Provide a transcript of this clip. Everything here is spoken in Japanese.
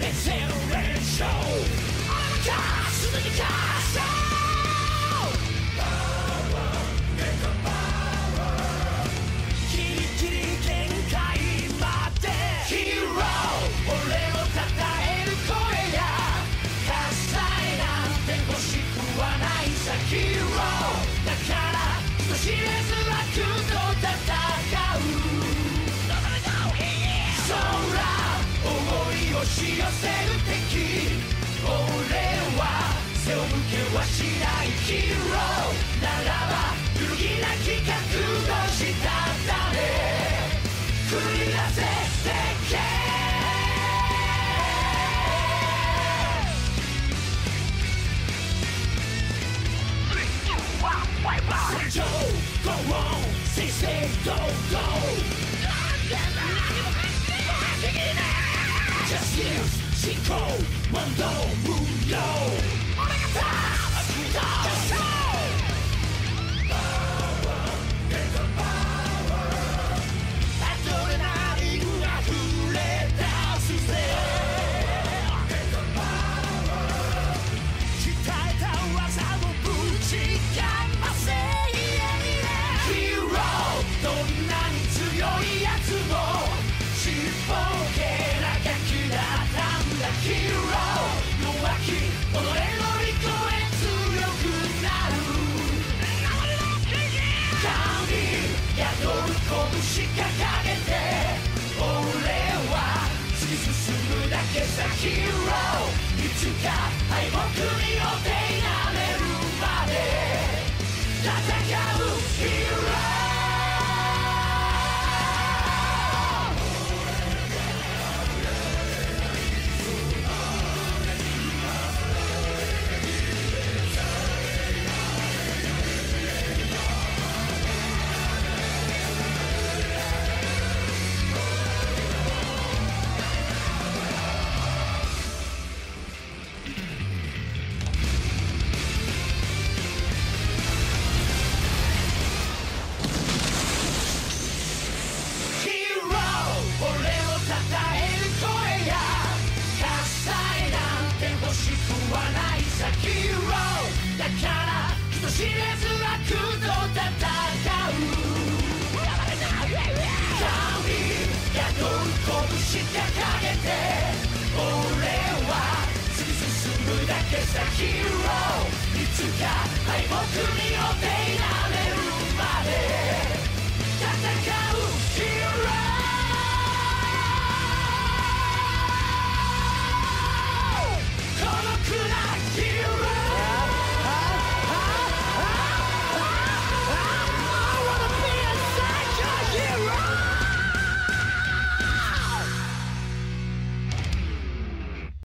Let's hear and show All the cars, the し寄せる敵俺は背を向けはしないヒーローならば揺るな企画をしたため繰り出せ世界最上高音姿勢 Go Go. commando, mundo 俺は突き進むだけさヒーロー。いつか敗北にお手なめるまで。戦うヒーロー。したヒーローいつか敗北に